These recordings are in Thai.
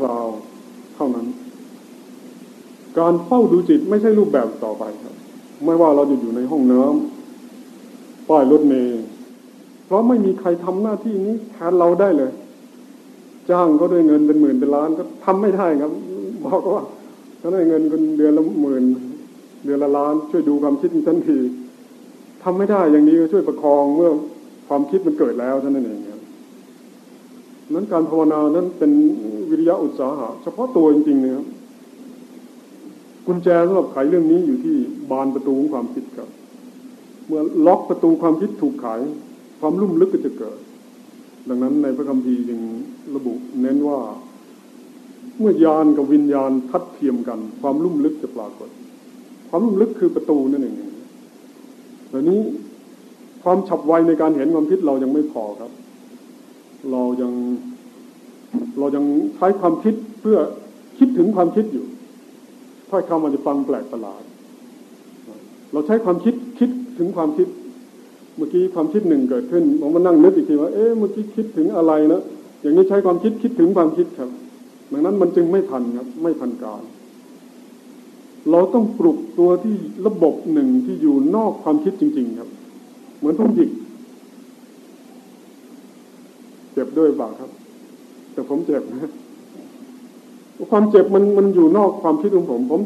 คราวเท่านั้น การเฝ้าดูจิตไม่ใช่รูปแบบต่อไปครับ ไม่ว่าเราจะอยู่ในห้องน้ำป้ายรถเมล์เพราะไม่มีใครทำหน้าที่นี้แทนเราได้เลย จ้างก็ด้วยเงินเป็นหมื่นเป็นล้านก็ทำไม่ได้ครับ บอกว่าเขาได้เงินคนเดือนละหมื่นเดือนละล้าน ช่วยดูความคิดทันทีทำไม่ได้อย่างนี้ก็ช่วยประคองเมื่อความคิดมันเกิดแล้วเท่านั้นเอง นั้นการภาวนานั้นเป็นวิริยะอุตสาหะ เฉพาะตัวจริงๆนะครับกุญแจสำหรับไขเรื่องนี้อยู่ที่บานประตูของความคิดครับ เมื่อล็อกประตูความคิดถูกไขความลุ่มลึกก็จะเกิด ดังนั้นในพระคัมภีร์ยังระบุเน้นว่า เมื่อยานกับวิญญาณทัดเทียมกัน ความลุ่มลึกจะปรากฏ ความลุ่มลึกคือประตูนั่นเองแต่นี้ความฉับไวในการเห็นความคิดเรายังไม่พอครับ เรายังเรายังใช้ความคิดเพื่อคิดถึงความคิดอยู่ถ้อยคำมันจะฟังแปลกประหลาด เราใช้ความคิดคิดถึงความคิด เมื่อกี้ความคิดหนึ่งเกิดขึ้นผมมานั่งนึกอีกทีว่าเอ๊ะเมื่อกี้คิดถึงอะไรนะอย่างนี้ใช้ความคิดคิดถึงความคิดครับ ดังนั้นมันจึงไม่ทันครับ ไม่ทันการ เราต้องปลุกตัวที่ระบบหนึ่งที่อยู่นอกความคิดจริง ๆ ครับ เหมือนทุ่งหยิก เจ็บด้วยบ่าครับ แต่ผมเจ็บนะความเจ็บมันมันอยู่นอกความคิดของผม ผม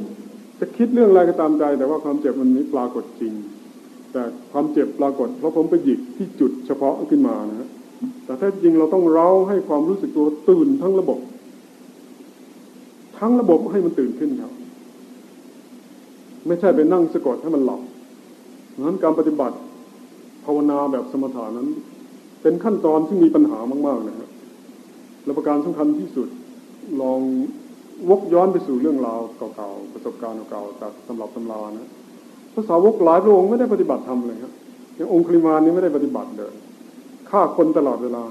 จะคิดเรื่องอะไรก็ตามใจ แต่ว่าความเจ็บมันไม่ปรากฏจริง แต่ความเจ็บปรากฏ เพราะผมไปหยิกที่จุดเฉพาะขึ้นมานะฮะแต่ถ้าจริงเราต้องเร้าให้ความรู้สึกตัวตื่นทั้งระบบ ทั้งระบบให้มันตื่นขึ้นครับ ไม่ใช่ไปนั่งสะกดให้มันหลับนั้นการปฏิบัติภาวนาแบบสมถานั้น เป็นขั้นตอนที่มีปัญหามาก ๆนะครับและประการสำคัญที่สุดลองวกย้อนไปสู่เรื่องราวเก่าๆประสบการณ์เก่าๆจากตำรับตำรานะภาษาวกหลายพระองค์ไม่ได้ปฏิบัติธรรมเลยครับอย่างองค์คลิมานี้ไม่ได้ปฏิบัติเลยฆ่าคนตลอดเวลา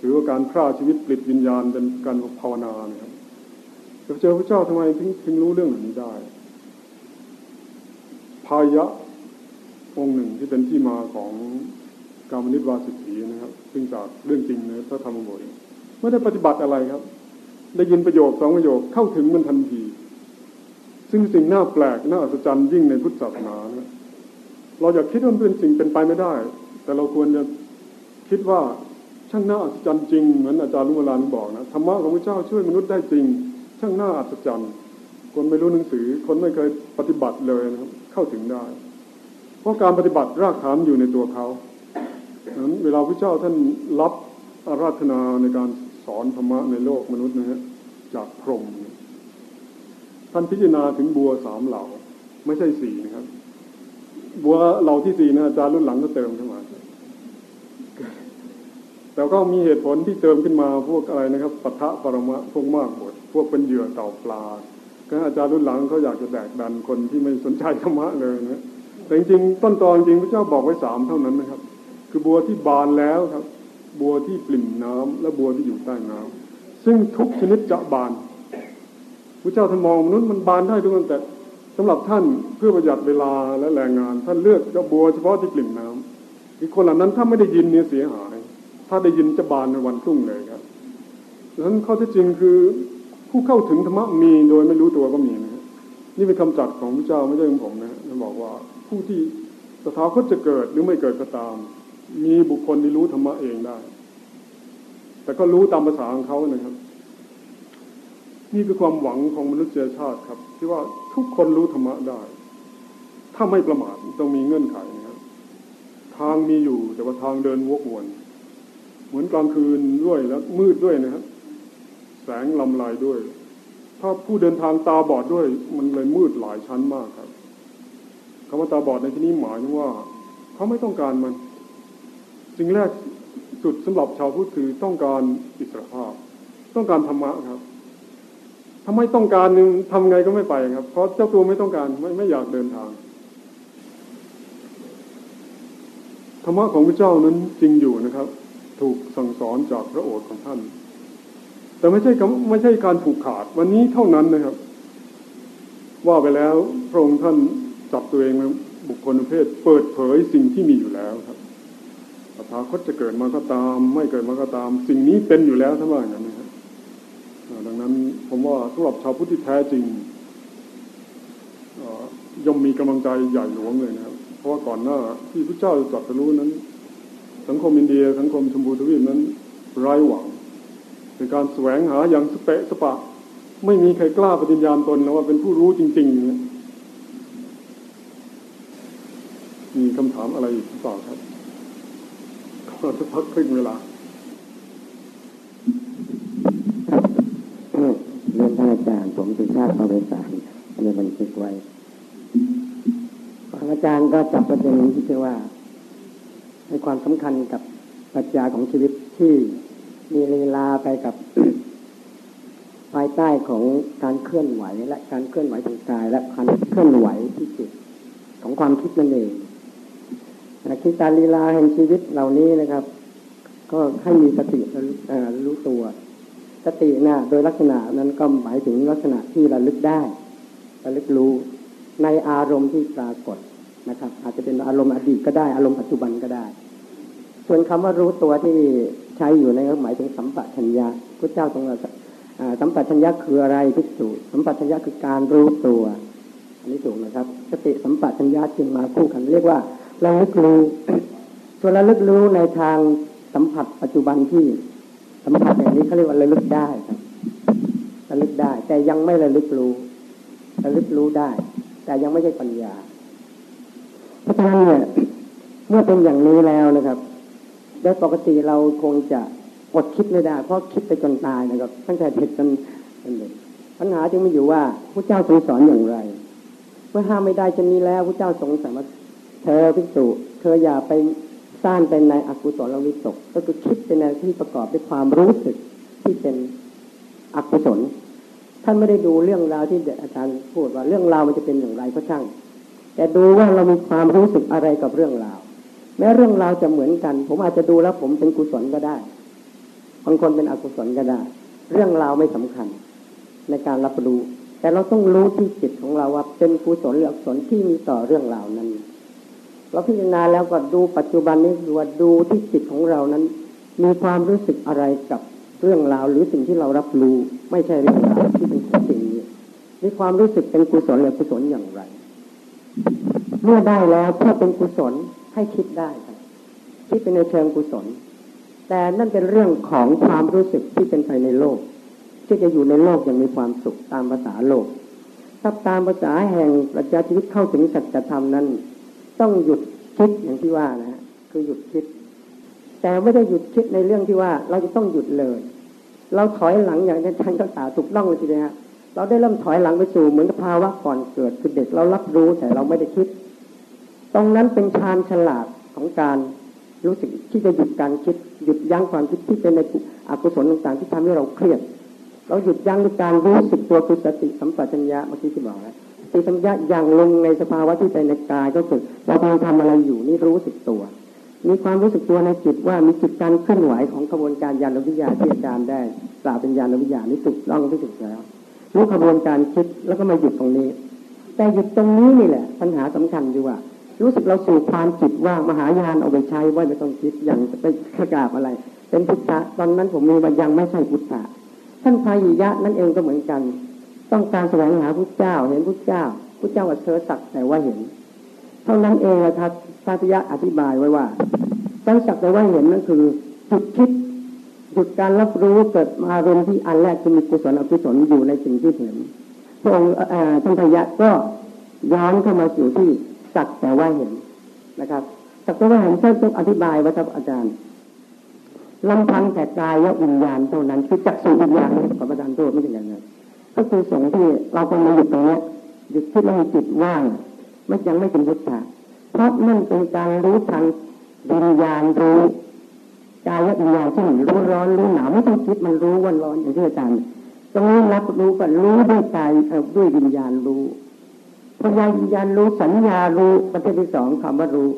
ถือว่าการฆ่าชีวิตปลิดวิญญาณเป็นการภาวนานะครับจะเจอพระเจ้าทำไมถึงถึงรู้เรื่องเหล่านี้ได้ พายะองค์หนึ่งที่เป็นที่มาของ กามนิตวาสิทธีนะครับ ซึ่งจากเรื่องจริงนะพระธรรมบทไม่ได้ปฏิบัติอะไรครับ ได้ยินประโยคสองประโยคเข้าถึงมันทันที ซึ่งสิ่งน่าแปลกน่าอัศจรรย์ยิ่งในพุทธศาสนานะเราอยากคิดว่ามันเป็นสิ่งเป็นไปไม่ได้ แต่เราควรจะคิดว่าช่างน่าอัศจรรย์จริงเหมือนอาจารย์ลุงลานบอกนะธรรมะของพระเจ้าช่วยมนุษย์ได้จริง ช่างน่าอัศจรรย์ คนไม่รู้หนังสือ คนไม่เคยปฏิบัติเลยนะครับ เข้าถึงได้ เพราะการปฏิบัติรากฐานอยู่ในตัวเขา เวลาพระเจ้าท่านรับอาราธนาในการสอนธรรมะในโลกมนุษย์นะฮะจากพรหมท่านพิจารณาถึงบัวสามเหล่า ไม่ใช่สี่นะครับ บัวเหล่าที่สี่นะอาจารย์รุ่นหลังก็เติมขึ้นมาแต่ก็มีเหตุผลที่เติมขึ้นมาพวกอะไรนะครับปัทะปรมะพวกมากหมดพวกเป็นเหยื่อเต่าปลาก็อาจารย์รุ่นหลังเขาอยากจะแดกดันคนที่ไม่สนใจธรรมะเลยนะแต่จริงๆต้นตอนจริงพระเจ้าบอกไว้สามเท่านั้นนะครับ คือบัวที่บานแล้วครับ บัวที่ปริ่มน้ำและบัวที่อยู่ใต้น้ำซึ่งทุกชนิดจะบานพระเจ้าท่านมองมนุษย์มันบานได้ทุกคนแต่สำหรับท่านเพื่อประหยัดเวลาและแรงงาน ท่านเลือกจะบัวเฉพาะที่ปริ่มน้ำอีกคนเหล่านั้นถ้าไม่ได้ยินเนี่ยเสียหาย ถ้าได้ยินจะบานในวันพรุ่งเลยครับดังนั้นข้อที่จริงคือผู้เข้าถึงธรรมะมีโดยไม่รู้ตัวก็มีนะนี่เป็นคำจัดของพระเจ้าไม่ใช่ของผมนะท่านบอกว่าผู้ที่สถาคตจะเกิดหรือไม่เกิดก็ตาม มีบุคคลที่รู้ธรรมะเองได้ แต่ก็รู้ตามภาษาของเขานะครับ นี่คือความหวังของมนุษยชาติครับ ที่ว่าทุกคนรู้ธรรมะได้ ถ้าไม่ประมาทต้องมีเงื่อนไขนะครับทางมีอยู่แต่ว่าทางเดินวกวน เหมือนกลางคืนด้วยแล้วมืดด้วยนะครับ แสงลำลายด้วย ถ้าผู้เดินทางตาบอดด้วย มันเลยมืดหลายชั้นมากครับคำว่าตาบอดในที่นี้หมายถึงว่า เขาไม่ต้องการมัน สิ่งแรกสุดสำหรับชาวพุทธคือต้องการอิสรภาพ ต้องการธรรมะครับถ้าไมต้องการนึงทำไงก็ไม่ไปครับ เพราะเจ้าตัวไม่ต้องการไม่ไม่อยากเดินทางธรรมะของพระเจ้านั้นจริงอยู่นะครับ ถูกสั่งสอนจากพระโอษฐ์ของท่าน แต่ไม่ใช่ไม่ใช่การผูกขาดวันนี้เท่านั้นนะครับ ว่าไปแล้วพระองค์ท่านจับตัวเองเป็นบุคคลประเภท เปิดเผยสิ่งที่มีอยู่แล้วครับ ถาคตจะเกิดมาก็ตาม ไม่เกิดมาก็ตาม สิ่งนี้เป็นอยู่แล้วทั้งว่าอย่างนั้นนะครับดังนั้นผมว่าสำหรับชาวพุทธที่แท้จริงย่อมมีกำลังใจใหญ่หลวงเลยนะครับ เพราะว่าก่อนหน้าที่พระเจ้าจะตรัสรู้นั้น สังคมอินเดีย สังคมชมพูทวีปนั้นไร้หวังในการแสวงหาอย่างสเปะสปะ ไม่มีใครกล้าปฏิญญาณตนนะว่าเป็นผู้รู้จริงๆเนี่ยมีคำถามอะไรอีกหรือเปล่าครับ ขอสักพักครึ่งเวลาเรียนท่านอาจารย์ ผมสุชาติเอาไปสารในนี้บันทึกไว้อาจารย์ก็จับประเด็นที่เชื่อว่า ให้ความสำคัญกับปัจจัยของชีวิตที่มีเวลาไปกับ ภายใต้ของการเคลื่อนไหว และการเคลื่อนไหวทางกาย และการเคลื่อนไหวที่จิตของความคิดนั่นเอง คิดการลีลาแห่งชีวิตเหล่านี้นะครับ ก็ให้มีสติรู้ตัว สตินะโดยลักษณะนั้นก็หมายถึงลักษณะที่ระลึกได้ระลึกรู้ในอารมณ์ที่ปรากฏนะครับ อาจจะเป็นอารมณ์อดีตก็ได้อารมณ์ปัจจุบันก็ได้ ส่วนคำว่ารู้ตัวที่ใช้อยู่ในหมายถึงสัมปชัญญะพระเจ้าทรงสัมปชัญญะคืออะไรพิสูจสัมปชัญญะคือการรู้ตัว อันนี้ถูกนะครับสติสัมปชัญญะจึงมาคู่กัน เรียกว่า ระลึกรู้ส่วระลึกรู้ในทางสัมผัสปัจจุบันที่สัมผัสอย่างนี้เขาเรียกว่าระลึกได้ครับระลึกได้ แต่ยังไม่ระลึกรู้ระลึกรู้ได้ แต่ยังไม่ใช่ปัญญาเพราะฉะนั้นเนี่ยเมื่อเป็นอย่างนี้แล้วนะครับโดยปกติเราคงจะอดคิดไม่ได้ เพราะคิดไปจนตายนะครับ ตั้งแต่เด็กจนเด็กปัญหาจึงมีอยู่ว่าพระเจ้าทรงสอนอย่างไร เมื่อห้ามไม่ได้จะมีแล้วพระเจ้าทรงสามารถ เธอพิสูเธออย่าไปสร้างเป็นในอกุศลวิตก ก็คือคิดเป็นในที่ประกอบด้วยความรู้สึกที่เป็นอกุศลท่านไม่ได้ดูเรื่องราวที่อาจารย์พูดว่าเรื่องราวมันจะเป็นอย่างไรก็ช่าง แต่ดูว่าเรามีความรู้สึกอะไรกับเรื่องราวแม้เรื่องราวจะเหมือนกัน ผมอาจจะดูแล้วผมเป็นกุศลก็ได้บางคนเป็นอกุศลก็ได้ เรื่องราวไม่สำคัญในการรับรู้ แต่เราต้องรู้ที่จิตของเราว่าเป็นกุศลหรืออกุศลที่มีต่อเรื่องราวนั้น เราพิจารณาแล้วก็ดูปัจจุบันนี้คือว่าดูที่จิตของเรานั้น มีความรู้สึกอะไรกับเรื่องราวหรือสิ่งที่เรารับรู้ ไม่ใช่เรื่องราวที่เป็นสิ่งนี้มีความรู้สึกเป็นกุศลหรือกุศลอย่างไร เมื่อได้แล้วถ้าเป็นกุศลให้คิดได้ครับคิดเป็นในเชิงกุศล แต่นั่นเป็นเรื่องของความรู้สึกที่เป็นไปในโลก ที่จะอยู่ในโลกอย่างมีความสุขตามภาษาโลกถ้าตามภาษาแห่งปรัชาชีวิตเข้าถึงสัจธรรมนั้น ต้องหยุดคิดอย่างที่ว่านะคือหยุดคิด แต่ไม่ได้หยุดคิดในเรื่องที่ว่า เราจะต้องหยุดเลย เราถอยหลังอย่างที่ท่านก็ตาถูกต้องเลยทีเดียวเราได้เริ่มถอยหลังไปสู่เหมือนกับภาวะก่อนเกิดคือเด็กเรารับรู้แต่เราไม่ได้คิด ตรงนั้นเป็นชานฉลาดของการรู้สึกที่จะหยุดการคิด หยุดยั้งความคิดที่เป็นในอกุศลต่างๆ ที่ทำให้เราเครียด เราหยุดยั้งด้วยการรู้สึกตัวคือสติสัมปชัญญะเมื่อกี้ที่บอกแล้ว ติสัมยาอย่างลงในสภาวะที่ใจในกายก็คือเรากำลังทำอะไรอยู่นี่รู้สึกตัว มีความรู้สึกตัวในจิตว่ามีจิตการเคลื่อนไหวของกระบวนการยานวิทยาที่อาจารย์ได้กล่าวเป็นยานวิทยานี่ถูกต้องที่สุดแล้วรู้กระบวนการคิดแล้วก็มาหยุดตรงนี้ แต่หยุดตรงนี้นี่แหละ ปัญหาสำคัญอยู่ว่ารู้สึกเราสู่ความจิตว่ามหายานเอาไปใช้ว่าไม่ต้องคิดอย่างไปประกาศอะไร เป็นพุทธะตอนนั้นผมมีว่ายังไม่ใช่พุทธะท่านพายิยะนั่นเองก็เหมือนกัน ต้องการแสวงหาพระเจ้า เห็นพระเจ้าพระเจ้าว่าเธอสักแต่ว่าเห็น เท่านั้นเองนะครับพระพิยะอธิบายไว้ว่าการสักแต่ว่าเห็นนั่นคือจุดคิดจุดการรับรู้เกิดมารมที่อันแรกคือมีกุศลอกุศลอยู่ในสิ่งที่เห็นพระองค์ท่านพยะก็ย้อนเข้ามาสู่ที่สักแต่ว่าเห็นนะครับสักแต่ว่าเห็นท่านต้องอธิบายว่าครับอาจารย์ลำพังแต่กายและวิญญาณเท่านั้นคือจักสุวิญญาณขอประทานโทษไม่ใช่อย่างนั้น ก็คือส่งที่เราต้องมาหยุดตรงนี้หยุดที่เราจิตว่างไม่ยังไม่เป็นพุทธะเพราะนั่นเป็นการรู้ทางวิญญาณรู้กายวิญญาณที่รู้ร้อนรู้หนาวไม่ต้องคิดมันรู้วันร้อนอย่างที่อาจารย์ตรงนี้รับรู้ก็รู้ด้วยกายด้วยวิญญาณรู้พยาวิญญาณรู้สัญญารู้ประเภทที่สองคำว่ารู้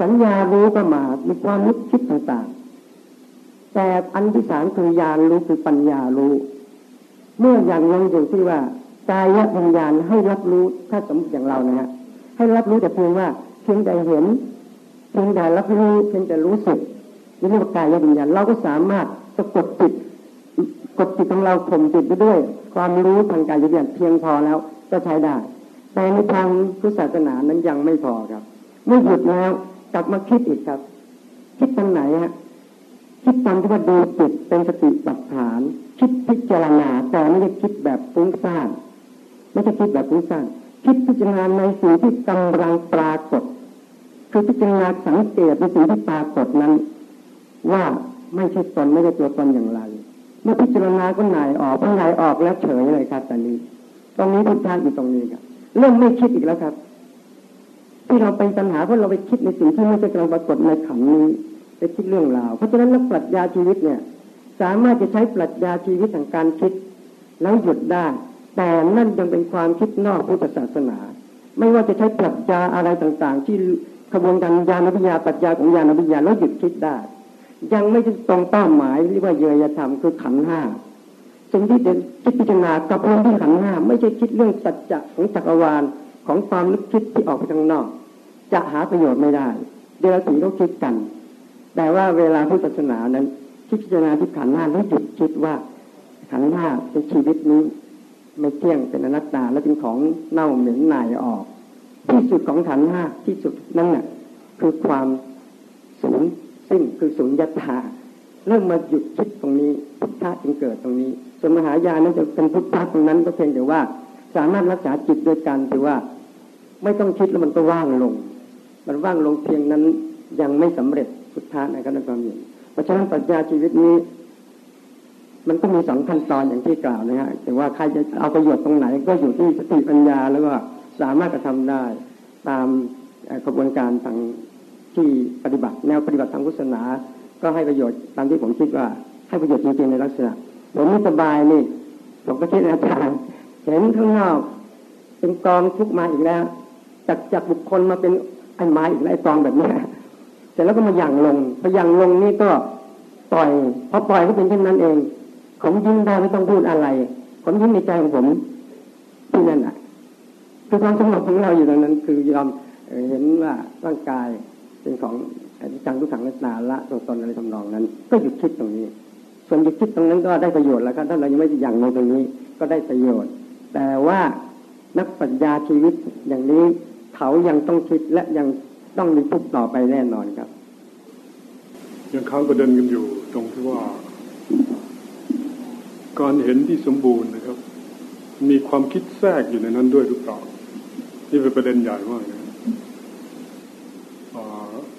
สัญญารู้ก็มามีความนึกคิดต่างๆ แต่อันที่สามคือญาณรู้คือปัญญารู้ เมื่ออย่างลงอยู่ที่ว่ากายวิญญาณให้รับรู้ถ้าสมมติอย่างเรานะฮะให้รับรู้แต่เพียงว่าเพียงแต่เห็นเพียงแต่รับรู้เพียงแต่รู้สึกนี่เรียกว่ากายวิญญาณเราก็สามารถสะกดจิตกดจิตของเราข่มจิตไปด้วย ความรู้ทางกายวิญญาณเพียงพอแล้วก็ใช้ได้ แต่ในทางพุทธศาสนานั้นยังไม่พอครับเมื่อหยุดแล้วกลับมาคิดอีกครับ คิดตรงไหนฮะ คิดตอนที่ว่าดูจิตเป็นสติปัฏฐาน คิดพิจารณาแต่ไม่ได้คิดแบบฟุ้งซ่านไม่ใช่คิดแบบฟุ้งซ่านคิดพิจารณาในสิ่งที่กำลังปรากฏ คือพิจารณาสังเกตในสิ่งที่ปรากฏนั้น ว่าไม่ใช่ตนไม่ใช่ตัวตนอย่างไรเมื่อพิจารณาก็หนายออกพอหนายออกแล้วเฉยเลยครับตอนนี้ ตรงนี้พุทธาอยู่ตรงนี้ครับเริ่มไม่คิดอีกแล้วครับ ที่เราเป็นปัญหาเพราะเราไปคิดในสิ่งที่ไม่ใช่กำลังปรากฏในขันนี้ ไปคิดเรื่องราว เพราะฉะนั้นนักปรัชญาชีวิตเนี่ย สามารถจะใช้ปรัชญาชีวิตทางการคิด แล้วหยุดได้แต่นั่นยังเป็นความคิดนอกพุทธศาสนา ไม่ว่าจะใช้ปรัชญาอะไรต่างๆ ที่กระบวนการญาณวิทยาปรัชญาของญาณวิทยาแล้วหยุดคิดได้ ยังไม่ตรงเป้าหมายเรียกว่าเยยธรรมคือขันห้าสิ่งที่เด่นคิดพิจารณากับเรื่องที่ขันห้าไม่ใช่คิดเรื่องสัจจะของจักรวาลของความลึกคิดที่ออกไปทางนอก จะหาประโยชน์ไม่ได้ เดี๋ยวถึงต้องคิดกัน แต่ว่าเวลาพุทธศาสนานั้นคิดพิจารณาที่ขันห้าแล้วหยุดคิดว่าขันห้าเป็นชีวิตนี้ไม่เที่ยงเป็นอนัตตาและเป็นของเน่าเหม็นหน่ายออก ที่สุดของขันห้าที่สุดนั่นน่ะคือความสูญสิ้นคือสุญญตาเริ่มมาหยุดคิดตรงนี้พุทธะจึงเกิดตรงนี้ส่วนมหายานนั้นจะเป็นพุทธะตรงนั้นก็เพียงแต่ว่า สามารถรักษาจิตด้วยกันถือว่า ไม่ต้องคิดแล้วมันก็ว่างลง มันว่างลงเพียงนั้นยังไม่สำเร็จ พุทธะนะครับในความเห็นเพราะฉะนั้นปรัชญาชีวิตนี้ มันก็มีสองขั้นตอนอย่างที่กล่าวนะฮะแต่ว่าใครจะเอาประโยชน์ตรงไหน ก็อยู่ที่สติปัญญาแล้วก็สามารถกระทำได้ตามกระบวนการทางที่ปฏิบัติแนวปฏิบัติทางพุทธศาสนา ก็ให้ประโยชน์ตามที่ผมคิดว่าให้ประโยชน์จริงๆในลักษณะผมไม่สบายนี่ผมก็คิดอาจารย์เห็นข้างนอกเป็นกองทุกมาอีกแล้วจากจากบุคคลมาเป็นไอ้ไม้อีกแล้วไอ้กองแบบนี้ เสร็จแล้วก็มาหยั่งลงพอหยั่งลงนี่ก็ปล่อยพอปล่อยก็เป็นเช่นนั้นเอง ผมยิ้มได้ไม่ต้องพูดอะไร ผมยิ้มในใจของผมที่นั่นอะคือความสงบของเราอยู่ตรงนั้น คือยอมเห็นว่าร่างกายเป็นของจังทุกขังนัตนาละตัวตนอะไรทำนองนั้น ก็หยุดคิดตรงนี้ ส่วนหยุดคิดตรงนั้นก็ได้ประโยชน์แล้วครับถ้าเรายังไม่อย่างลงตรงนี้ก็ได้ประโยชน์ แต่ว่านักปัญญาชีวิตอย่างนี้เขายังต้องคิดและยัง ต้องมีทุกต่อไปแน่นอนครับ ยังค้างประเด็นกันอยู่ตรงที่ว่า การเห็นที่สมบูรณ์นะครับ มีความคิดแทรกอยู่ในนั้นด้วยหรือเปล่านี่เป็นประเด็นใหญ่มากนะ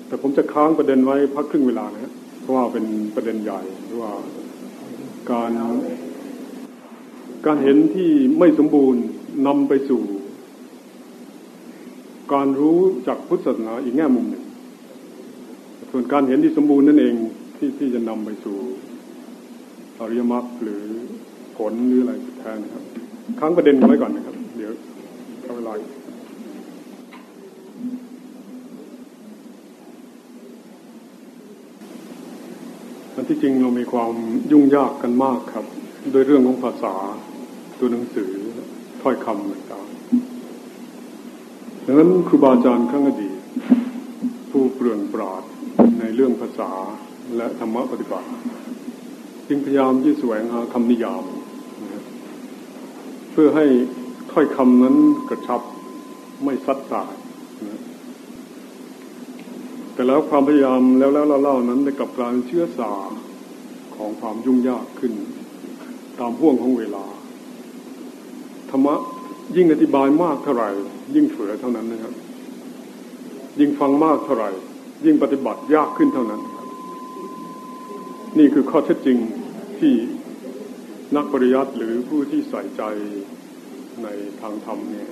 แต่ผมจะค้างประเด็นไว้พักครึ่งเวลานะเพราะว่าเป็นประเด็นใหญ่ว่าการการเห็นที่ไม่สมบูรณ์นำไปสู่ การรู้จากพุทธศาสนาอีกแง่มุมหนึ่ง ส่วนการเห็นที่สมบูรณ์นั่นเองที่ที่จะนำไปสู่อริยมรรคหรือผลหรืออะไรสุดท้ายนะครับค้างประเด็นไว้ก่อนนะครับ เดี๋ยวเข้าเวลาอันที่จริงเรามีความยุ่งยากกันมากครับ โดยเรื่องของภาษาตัวหนังสือถ้อยคำต่าง ดังนั้นครูบาอาจารย์ข้างอดีตผู้เปลืองปราดในเรื่องภาษาและธรรมะปฏิบัติ จึงพยายามที่แสวงหาคำนิยาม เพื่อให้ถ้อยคำนั้นกระชับไม่ซัดสายแต่แล้วความพยายามแล้วแล้วเล่าๆนั้นได้กลับกลายเชื้อสาของความยุ่งยากขึ้น ตามห่วงของเวลาธรรมะ ยิ่งอธิบายมากเท่าไหร่ ยิ่งเฟือเท่านั้นนะครับ ยิ่งฟังมากเท่าไหร่ ยิ่งปฏิบัติยากขึ้นเท่านั้น นี่คือข้อเท็จจริงที่นักปริยัติหรือผู้ที่ใส่ใจในทางธรรมเนี่ย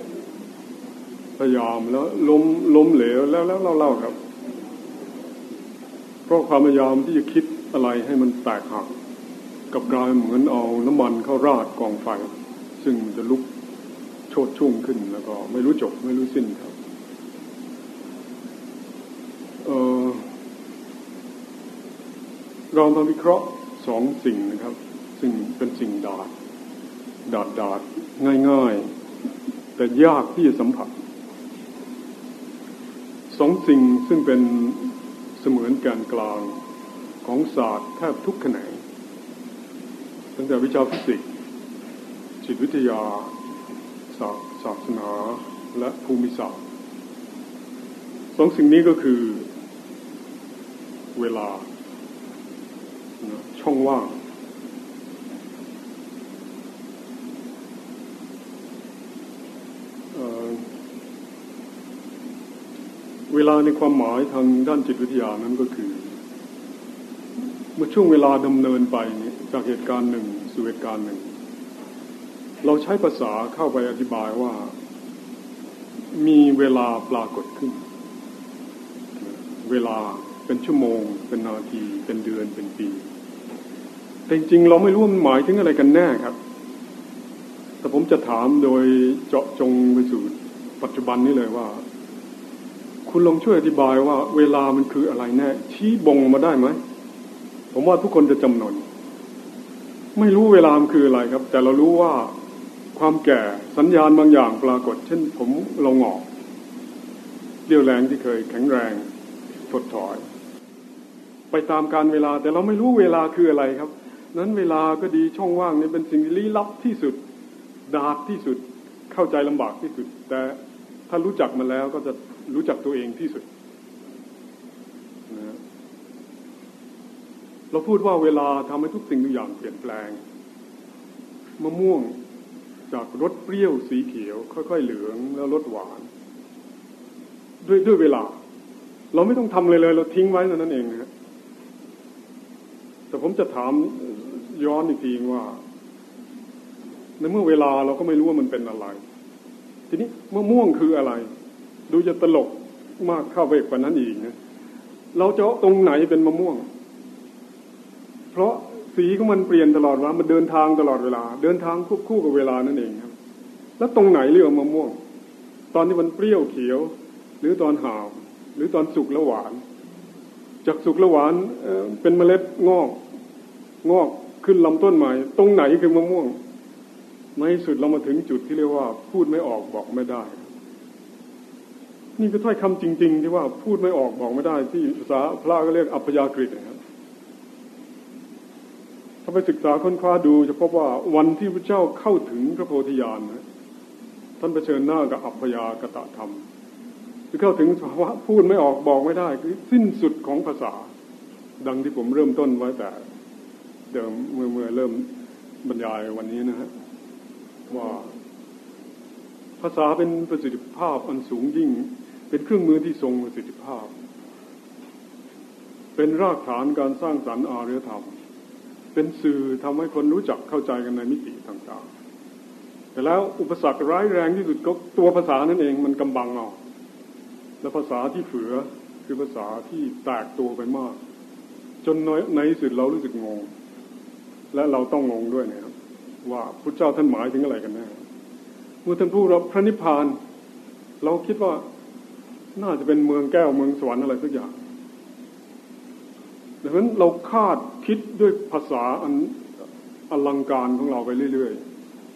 พยายามแล้วล้มล้มเหลวแล้วแล้วเล่าๆครับ เพราะความพยายามที่จะคิดอะไรให้มันแตกหัก กับกลายเหมือนเอาน้ำมันเข้าราดกองไฟ ซึ่งจะลุก ชดชุ่มขึ้นแล้วก็ไม่รู้จบไม่รู้สิ้นครับเออเรามาวิเคราะห์สองสิ่งนะครับ ซึ่งเป็นสิ่งดาดดาดดาดง่าย ๆ แต่ยากที่จะสัมผัสสองสิ่งซึ่งเป็นเสมือนแกนกลางของศาสตร์แทบทุกแขนงตั้งแต่วิชาฟิสิกส์จิตวิทยา ศาสศาสนาและภูมิศาสตร์สองสิ่งนี้ก็คือเวลา ช่องว่าง เวลาในความหมายทางด้านจิตวิทยานั้นก็คือ เมื่อช่วงเวลาดำเนินไปจากเหตุการณ์หนึ่งสู่เหตุการณ์หนึ่ง เราใช้ภาษาเข้าไปอธิบายว่า มีเวลาปรากฏขึ้น เวลาเป็นชั่วโมง เป็นนาที เป็นเดือนเป็นปี แต่จริงๆเราไม่รู้มันหมายถึงอะไรกันแน่ครับ แต่ผมจะถามโดยเจาะจงไปสู่ปัจจุบันนี้เลยว่า คุณลองช่วยอธิบายว่า เวลามันคืออะไรแน่ ชี้บ่งมาได้ไหมผมว่าทุกคนจะจำนนไม่รู้เวลามันคืออะไรครับ แต่เรารู้ว่า ความแก่สัญญาณบางอย่างปรากฏ เช่นผมเราหงอกเรี่ยวแรงที่เคยแข็งแรงถดถอย ไปตามการเวลาแต่เราไม่รู้เวลาคืออะไรครับ นั้นเวลาก็ดีช่องว่างนี่เป็นสิ่งลี้ลับที่สุด ดาดที่สุดเข้าใจลำบากที่สุด แต่ถ้ารู้จักมาแล้วก็จะรู้จักตัวเองที่สุดนะเราพูดว่าเวลาทำให้ทุกสิ่งทุกอย่างเปลี่ยนแปลงมะม่วง จากรสเปรี้ยวสีเขียว ค่อย ๆ เหลืองแล้วรสหวาน ด้วยด้วยเวลา เราไม่ต้องทำเลยเลย เราทิ้งไว้นั่นเองนะแต่ผมจะถามย้อนอีกทีว่า ในเมื่อเวลาเราก็ไม่รู้ว่ามันเป็นอะไร ทีนี้มะม่วงคืออะไร ดูจะตลกมากเข้าไปกว่านั้นอีกนะเราจะตรงไหนเป็นมะม่วง เพราะ สีของมันเปลี่ยนตลอดเวลามันเดินทางตลอดเวลา เดินทางควบคู่กับเวลานั่นเองครับ แล้วตรงไหนเรียกมะม่วง ตอนที่มันเปรี้ยวเขียว หรือตอนหาวหรือตอนสุกแล้วหวาน จากสุกแล้วหวานเป็นเมล็ดงอก งอกขึ้นลำต้นใหม่ ตรงไหนคือมะม่วงในสุดเรามาถึงจุดที่เรียกว่า พูดไม่ออกบอกไม่ได้ นี่คือถ้อยคำจริง ๆ ที่ว่าพูดไม่ออกบอกไม่ได้ ที่ภาษาพระก็เรียกอัพยากฤินะครับ ถ้าไปศึกษาค้นคว้าดูจะพบว่าวันที่พระเจ้าเข้าถึงพระโพธิญาณนะท่านเผชิญหน้ากับอัพยากตะธรรม คือเข้าถึงภาวะพูดไม่ออกบอกไม่ได้ คือสิ้นสุดของภาษา ดังที่ผมเริ่มต้นไว้แต่ เดิมเมื่อเมื่อเริ่มบรรยายวันนี้นะฮะว่า ภาษาเป็นประสิทธิภาพอันสูงยิ่ง เป็นเครื่องมือที่ทรงประสิทธิภาพ เป็นรากฐานการสร้างสรรค์อารยธรรม เป็นสื่อทำให้คนรู้จักเข้าใจกันในมิติต่างๆ แต่แล้วอุปสรรคร้ายแรงที่สุดก็ตัวภาษานั่นเองมันกำบังเอาและภาษาที่เฝือคือภาษาที่แตกตัวไปมาก จนในที่สุดเรารู้สึกงง และเราต้องงงด้วยนะครับว่าพระเจ้าท่านหมายถึงอะไรกันแน่เมื่อท่านพูดว่าพระนิพพาน เราคิดว่าน่าจะเป็นเมืองแก้วเมืองสวรรค์อะไรสักอย่าง ดังนั้นเราคาดคิดด้วยภาษาอันอลังการของเราไปเรื่อย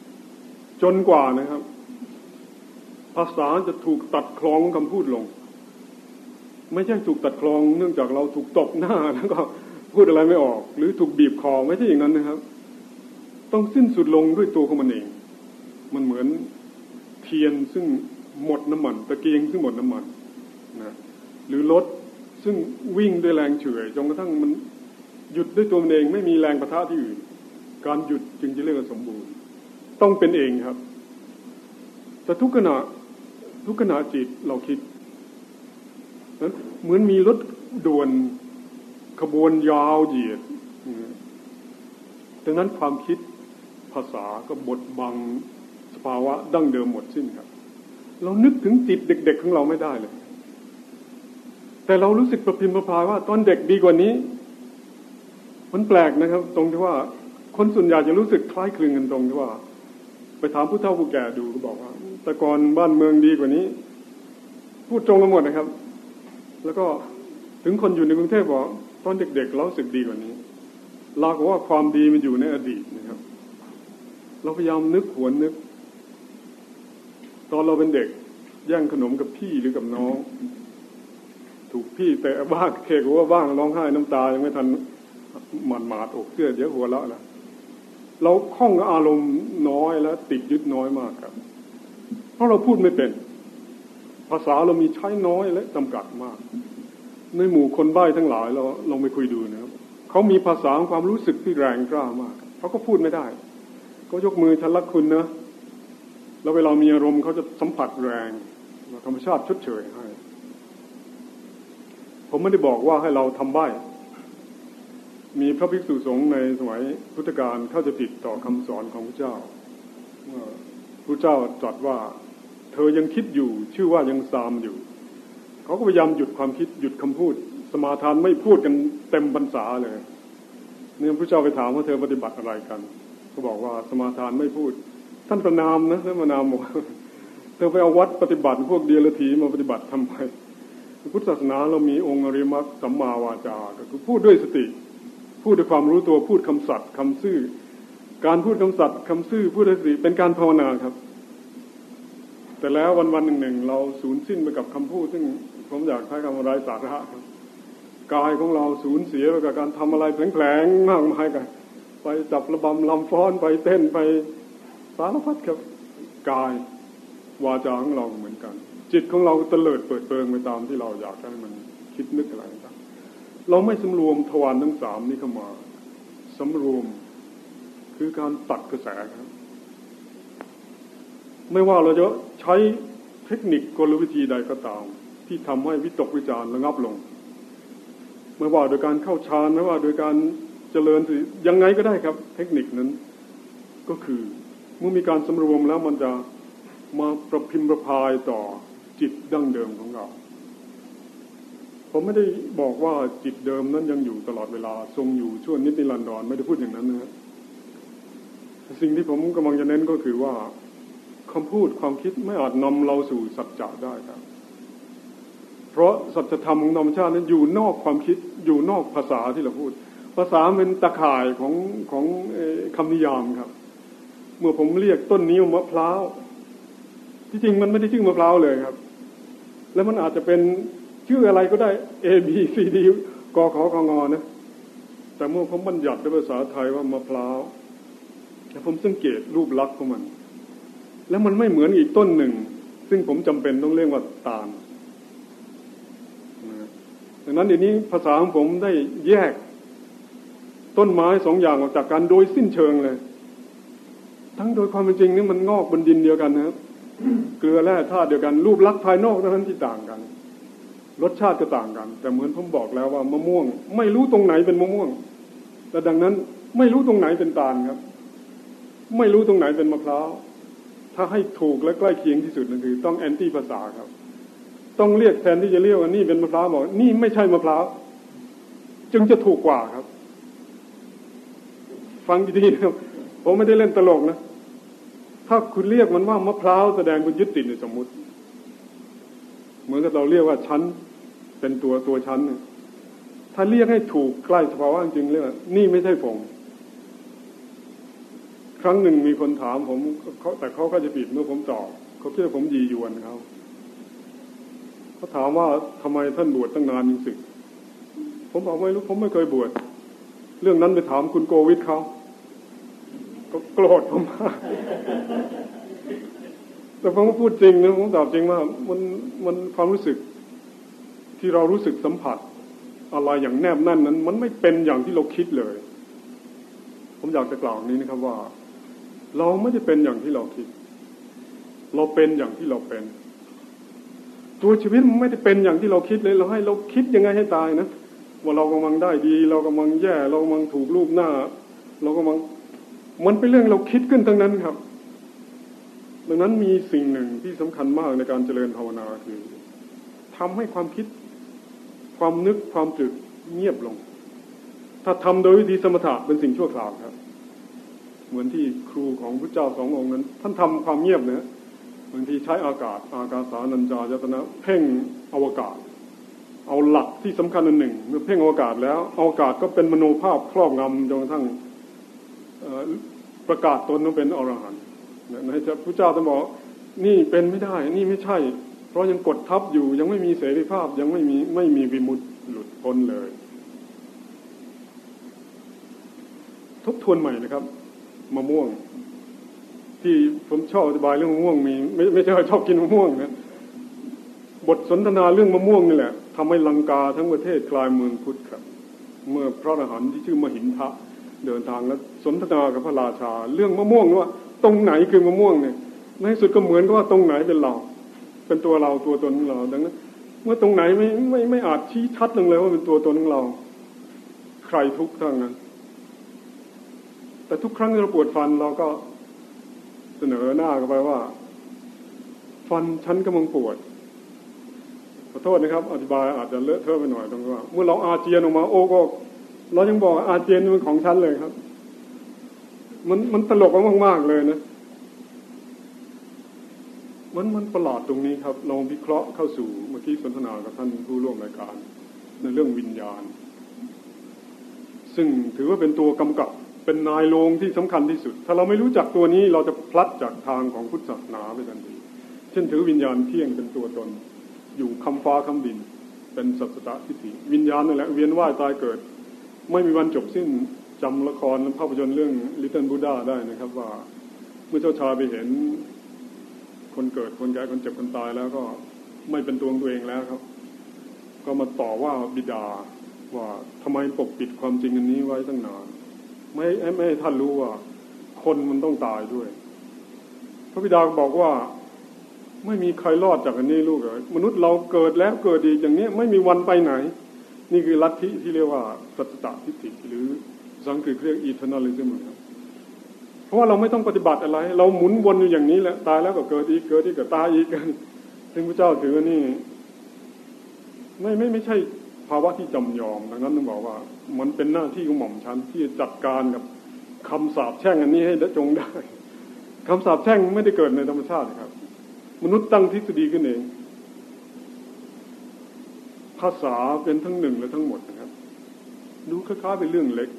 ๆ จนกว่านะครับ ภาษาจะถูกตัดคลองคำพูดลง ไม่ใช่ถูกตัดคลองเนื่องจากเราถูกตบหน้าแล้วก็พูดอะไรไม่ออก หรือถูกบีบคอไม่ใช่อย่างนั้นนะครับ ต้องสิ้นสุดลงด้วยตัวของมันเอง มันเหมือนเทียนซึ่งหมดน้ำมันตะเกียงซึ่งหมดน้ำมันนะหรือรถ ซึ่งวิ่งด้วยแรงเฉื่อยจนกระทั่งมันหยุดด้วยตัวมันเองไม่มีแรงประทะที่อื่น การหยุดจึงจะเรียกว่าสมบูรณ์ ต้องเป็นเองครับ แต่ทุกขณะทุกขณะจิตเราคิดนั้นเหมือนมีรถด่วนขบวนยาวเหยียดดังนั้นความคิดภาษาก็บดบังสภาวะดั้งเดิมหมดสิ้นครับ เรานึกถึงจิตเด็ก ๆ ของเราไม่ได้เลย แต่เรารู้สึกประพิมพ์ประพายว่า ตอนเด็กดีกว่านี้ มันแปลกนะครับ ตรงที่ว่า คนส่วนใหญ่จะรู้สึกคล้ายคลึงกันตรงที่ว่า ไปถามผู้เฒ่าผู้แก่ดูก็บอกว่าแต่ก่อนบ้านเมืองดีกว่านี้ พูดตรงกันหมดนะครับ แล้วก็ถึงคนอยู่ในกรุงเทพบอกตอนเด็กๆเราสึกดีกว่านี้เราก็ว่าความดีมันอยู่ในอดีตนะครับ เราพยายามนึกหวนนึก ตอนเราเป็นเด็กแย่งขนมกับพี่หรือกับน้อง ถูกพี่แต่บ้างเคกว่าบ้างร้องไห้น้ำตายังไม่ทันหมันหมาดอกเสื้อเดี๋ยวหัวเราะละเราคล้องอารมณ์น้อยและติดยึดน้อยมากครับ เพราะเราพูดไม่เป็น ภาษาเรามีใช้น้อยและจำกัดมาก ในหมู่คนใบ้ทั้งหลายเราลองไปคุยดูนะครับเขามีภาษาความรู้สึกที่แรงกล้ามากเขาก็พูดไม่ได้ก็ยกมือฉันรักคุณนะแล้วเวลามีอารมณ์เขาจะสัมผัสแรงธรรมชาติชดเชยให้ ผมไม่ได้บอกว่าให้เราทำใบ้มีพระภิกษุสงฆ์ในสมัยพุทธกาลเข้าจะผิดต่อคำสอนของพระเจ้าพระเจ้าตรัสว่า เธอยังคิดอยู่ ชื่อว่ายังซามอยู่ เขาก็พยายามหยุดความคิดหยุดคำพูด สมาทานไม่พูดกันเต็มบรรษาเลย เนี่ยพระเจ้าไปถามว่าเธอปฏิบัติอะไรกันเขาบอกว่าสมาทานไม่พูด ท่านประนามนะท่านประนามบอกเธอไปเอาวัดปฏิบัติพวกเดียรถีมาปฏิบัติทำไม พุทธศาสนาเรามีองค์อริมักสัมมาวาจาก็คือพูดด้วยสติ พูดด้วยความรู้ตัวพูดคำสัตย์คำซื่อ การพูดคำสัตย์คำซื่อพูดด้วยสติเป็นการภาวนาครับ แต่แล้ววันวันหนึ่งหนึ่งเราสูญสิ้นไปกับคำพูด ซึ่งผมอยากใช้คำว่าไร้สาระครับกายของเราสูญเสียไปกับการทำอะไรแผลงๆมากมายกันไปจับระบำลำฟ้อนไปเต้นไปสารพัดครับกายวาจาของเราเหมือนกัน จิตของเราเตลิดเปิดเปิงไปตามที่เราอยากให้มันคิดนึกอะไรครับเราไม่สำรวมทวารทั้งสามนี้เข้ามาสำรวมคือการตัดกระแสครับ ไม่ว่าเราจะใช้เทคนิคกลวิธีใดก็ตาม ที่ทำให้วิตกวิจารระงับลง ไม่ว่าโดยการเข้าฌานไม่ว่าโดยการเจริญยังไงก็ได้ครับ เทคนิคนั้นก็คือเมื่อมีการสำรวมแล้วมันจะมาประพิมพ์ประพายต่อ จิตดั้งเดิมของเรา ผมไม่ได้บอกว่าจิตเดิมนั้นยังอยู่ตลอดเวลา ทรงอยู่ช่วงนิติรันดรไม่ได้พูดอย่างนั้นนะสิ่งที่ผมกำลังจะเน้นก็คือว่าคำพูดความคิดไม่อาจนำเราสู่สัจจะได้ครับ เพราะสัจธรรมของธรรมชาตินั้นอยู่นอกความคิดอยู่นอกภาษาที่เราพูด ภาษาเป็นตะข่ายของของคำนิยามครับ เมื่อผมเรียกต้นนี้มะพร้าวที่จริงมันไม่ได้ชื่อมะพร้าวเลยครับ แล้วมันอาจจะเป็นชื่ออะไรก็ได้ A B C D กขอกงนะ แต่เมื่อผมบัญญัติด้วยภาษาไทยว่ามะพร้าวแต่ผมสังเกตรูปลักษณ์ของมัน แล้วมันไม่เหมือนอีกต้นหนึ่ง ซึ่งผมจำเป็นต้องเรียกว่าตาลดังนั้นเดี๋ยวนี้ภาษาของผมได้แยกต้นไม้สองอย่างออกจากกันโดยสิ้นเชิงเลย ทั้งโดยความเป็นจริงนี่มันงอกบนดินเดียวกันนะครับ เกลือแร่ธาตุเดียวกัน รูปลักษณ์ภายนอกเท่านั้นที่ต่างกัน รสชาติก็ต่างกัน แต่เหมือนผมบอกแล้วว่ามะม่วง ไม่รู้ตรงไหนเป็นมะม่วงแต่ดังนั้นไม่รู้ตรงไหนเป็นตาลครับ ไม่รู้ตรงไหนเป็นมะพร้าวถ้าให้ถูกและใกล้เคียงที่สุดนั่นคือ ต้องแอนตี้ภาษาครับ ต้องเรียกแทนที่จะเรียกว่านี่เป็นมะพร้าวบอกนี่ไม่ใช่มะพร้าวจึงจะถูกกว่าครับ ฟังดีๆนะครับผมไม่ได้เล่นตลกนะ ถ้าคุณเรียกมันว่ามะพร้าวแสดงคุณยึดติดในสมมุติ เหมือนกับเราเรียกว่าชั้นเป็นตัวตัวชั้นถ้าเรียกให้ถูกใกล้สภาวะจริงเรียกว่านี่ไม่ใช่ผม ครั้งหนึ่งมีคนถามผมเขาแต่เขาก็จะผิดเมื่อผมตอบเขาคิดว่าผมยียวนเขาเขาถามว่าทำไมท่านบวชตั้งนานยังสึก ผมบอกไม่รู้ผมไม่เคยบวชเรื่องนั้นไปถามคุณโกวิทเขา ก็โกรธผมมากแต่ผมก็พูดจริงนะผมตอบจริงว่ามันมันความรู้สึกที่เรารู้สึกสัมผัส อะไรอย่างแนบแน่นนั้น มันไม่เป็นอย่างที่เราคิดเลย ผมอยากจะกล่าวนี้นะครับว่า เราไม่ได้เป็นอย่างที่เราคิด เราเป็นอย่างที่เราเป็น ตัวชีวิตมันไม่ได้เป็นอย่างที่เราคิดเลย เราให้เราคิดยังไงให้ตายนะว่าเรากำลังได้ดี เรากำลังแย่ เรากำลังถูกรูปหน้า เรากำลัง มันเป็นเรื่องเราคิดขึ้นทั้งนั้นครับ ดังนั้นมีสิ่งหนึ่งที่สำคัญมากในการเจริญภาวนาคือทำให้ความคิด ความนึกความตรึกเงียบลง ถ้าทำโดยวิธีสมถะเป็นสิ่งชั่วคราวครับ เหมือนที่ครูของพระเจ้าสององค์นั้น ท่านทำความเงียบนะบางทีใช้อากาศ อากาศสานัญจายตนะเพ่งอวกาศ เอาหลักที่สำคัญอันหนึ่ง เมื่อเพ่งอวกาศแล้วอวกาศก็เป็นมโนภาพครอบงำจนกระทั่ง ประกาศตนว่าเป็นอรหันต์นะพระเจ้าท่านบอกนี่เป็นไม่ได้ นี่ไม่ใช่ เพราะยังกดทับอยู่ยังไม่มีเสรีภาพยังไม่มีไม่มีวิมุตติหลุดพ้นเลย ทบทวนใหม่นะครับมะม่วง ที่ผมชอบอธิบายเรื่องมะม่วงมีไม่ไม่ใช่ชอบกินมะม่วงนะบทสนทนาเรื่องมะม่วงนี่แหละทำให้ลังกาทั้งประเทศกลายเมืองพุทธครับ เมื่อพระอรหันต์ที่ชื่อมหินทะ เดินทางแล้วสนทนากับพระราชา เรื่องมะม่วงว่าตรงไหนคือมะม่วงเนี่ยในที่สุดก็เหมือนกับว่าตรงไหนเป็นเรา เป็นตัวเราตัวตนของเราดังนั้นเมื่อตรงไหนไม่ไม่ไม่อาจชี้ชัดลงเลยว่าเป็นตัวตนของเรา ใครทุกข์ทั้งนั้น แต่ทุกครั้งที่เราปวดฟันเราก็เสนอหน้ากันไปว่า ฟันฉันกำลังปวดขอโทษนะครับ อธิบายอาจจะเลอะเทอะไปหน่อยตรงว่า เมื่อเราอาเจียนออกมาโอ้ก็ เรายังบอกอาเจียนเป็นของฉันเลยครับ มันมันตลกมากๆเลยนะ มันมันประหลาดตรงนี้ครับเราวิเคราะห์เข้าสู่เมื่อกี้สนทนากับท่านผู้ร่วมรายการ ในเรื่องวิญญาณ ซึ่งถือว่าเป็นตัวกำกับเป็นนายโรงที่สำคัญที่สุด ถ้าเราไม่รู้จักตัวนี้เราจะพลัดจากทางของพุทธศาสนาไปทันทีเช่นถือวิญญาณเที่ยงเป็นตัวตน อยู่คำฟ้าคำดิน เป็นสัจจะทิฏฐิวิญญาณนั่นแหละเวียนว่ายตายเกิด ไม่มีวันจบสิ้นจำละครภาพยนตร์เรื่องลิตเติ้ลบูดาได้นะครับ ว่าเมื่อเจ้าชายไปเห็น คนเกิดคนแก่คนเจ็บคนตายแล้วก็ไม่เป็นตัวของตัวเองแล้วครับ ก็มาต่อว่าบิดาว่าทำไมปกปิดความจริงอันนี้ไว้ตั้งนานไม่ไม่ให้ท่านรู้ว่า คนมันต้องตายด้วย พระบิดาบอกว่าไม่มีใครรอดจากอันนี้ลูกเลยมนุษย์เราเกิดแล้วเกิดดีอย่างนี้ไม่มีวันไปไหน นี่คือลัทธิที่เรียกว่าสัจจะทิฏฐิหรือสังกฤษเรียก eternalism ครับเพราะว่าเราไม่ต้องปฏิบัติอะไร เราหมุนวนอยู่อย่างนี้แหละตายแล้วก็เกิดอีกเกิดอีกก็ตายอีกกันซึ่งพระเจ้าถือว่านี่ไม่ไม่ไม่ใช่ภาวะที่จำยอมดังนั้นต้องบอกว่า มันเป็นหน้าที่ของหม่อมฉันที่จะจัดการกับคำสาปแช่งอันนี้ให้จงได้คำสาปแช่งไม่ได้เกิดในธรรมชาติครับ มนุษย์ตั้งทฤษฎีขึ้นเอง ภาษาเป็นทั้งหนึ่งและทั้งหมดนะครับ ดูคล้ายๆเป็นเรื่องเล็ก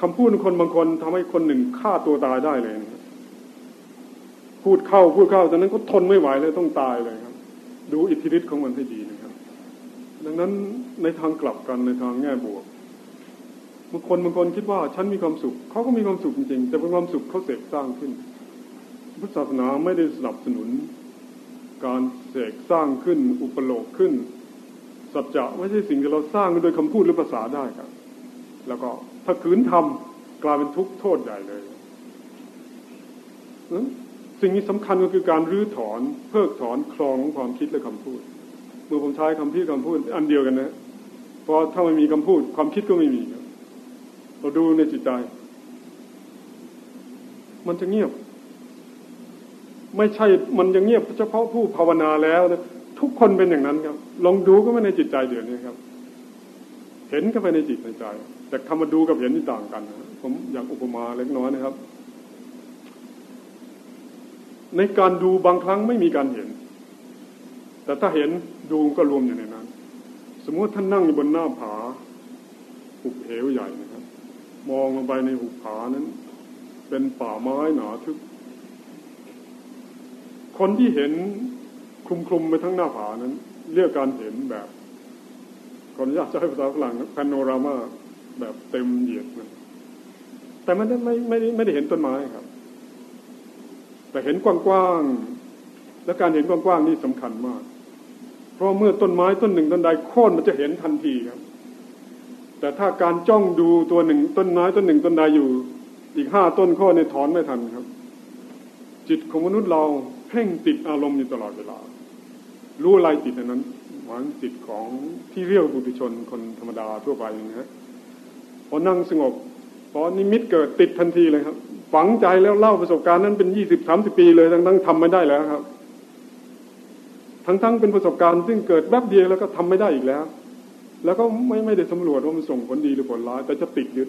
คำพูดคนบางคนทำให้คนหนึ่งฆ่าตัวตายได้เลยนะพูดเข้าพูดเข้าตอนนั้นก็ทนไม่ไหวเลยต้องตายเลยครับ ดูอิทธิฤทธิ์ของมันให้ดีนะครับ ดังนั้นในทางกลับกันในทางแง่บวกบางคนบางคนคิดว่าฉันมีความสุขเขาก็มีความสุขจริงๆแต่เป็นความสุขเขาเสกสร้างขึ้น พุทธศาสนาไม่ได้สนับสนุน การเสกสร้างขึ้น อุปโลกขึ้น สัจจะไม่ใช่สิ่งที่เราสร้างโดยคำพูดหรือภาษาได้ครับ แล้วก็ถ้าขืนทำกลายเป็นทุกข์โทษใหญ่เลยสิ่งนี้สำคัญก็คือการรื้อถอน เพิกถอนคลองความคิดและคำพูด เมื่อผมใช้คำพี่คำพูดอันเดียวกันนะเพราะถ้าไม่มีคำพูด ความคิดก็ไม่มีเราดูในจิตใจ มันจะเงียบ ไม่ใช่มันจะเงียบเฉพาะผู้ภาวนาแล้วนะ ทุกคนเป็นอย่างนั้นครับ ลองดูก็ไม่ในจิตใจเดี๋ยวนี้ครับ เห็นก็ไปในจิตในใจ แต่คำมาดูกับเห็นนี่ต่างกันนะผมอยากอุปมาเล็กน้อยนะครับ ในการดูบางครั้งไม่มีการเห็น แต่ถ้าเห็นดูก็รวมอยู่ในนั้น สมมติท่านนั่งอยู่บนหน้าผาหุบเหวใหญ่นะครับ มองลงไปในหุบผานั้น เป็นป่าไม้หนาทึบคนที่เห็น คลุมคลุมไปทั้งหน้าผานั้น เรียกการเห็นแบบขออนุญาตใช้ภาษาฝรั่งพานโนรามาแบบเต็มเหยียดมันแต่มันไม่ไม่ได้ไม่ได้เห็นต้นไม้ครับ แต่เห็นกว้างๆและการเห็นกว้างๆนี่สำคัญมาก เพราะเมื่อต้นไม้ต้นหนึ่งต้นใดโค่นมันจะเห็นทันทีครับ แต่ถ้าการจ้องดูตัวหนึ่งต้นไม้ต้นหนึ่งต้นใดอยู่ อีกห้าต้นโค่นในถอนไม่ทันครับ จิตของมนุษย์เราเพ่งติดอารมณ์อยู่ตลอดเวลา รู้อะไรติดในนั้นหมายจิตของที่เรียกบุตุชนคนธรรมดาทั่วไปอย่างนี้พอนั่งสงบพอนิมิตเกิดติดทันทีเลยครับ ฝังใจแล้วเล่าประสบการณ์นั้นเป็นยี่สิบสามสิบปีเลยทั้งทั้งทำไม่ได้แล้วครับ ทั้งทั้งเป็นประสบการณ์ซึ่งเกิดแวบเดียวแล้วก็ทำไม่ได้อีกแล้ว แล้วก็ไม่ไม่ได้สำรวจว่ามันส่งผลดีหรือผลร้ายแต่จะติดยึด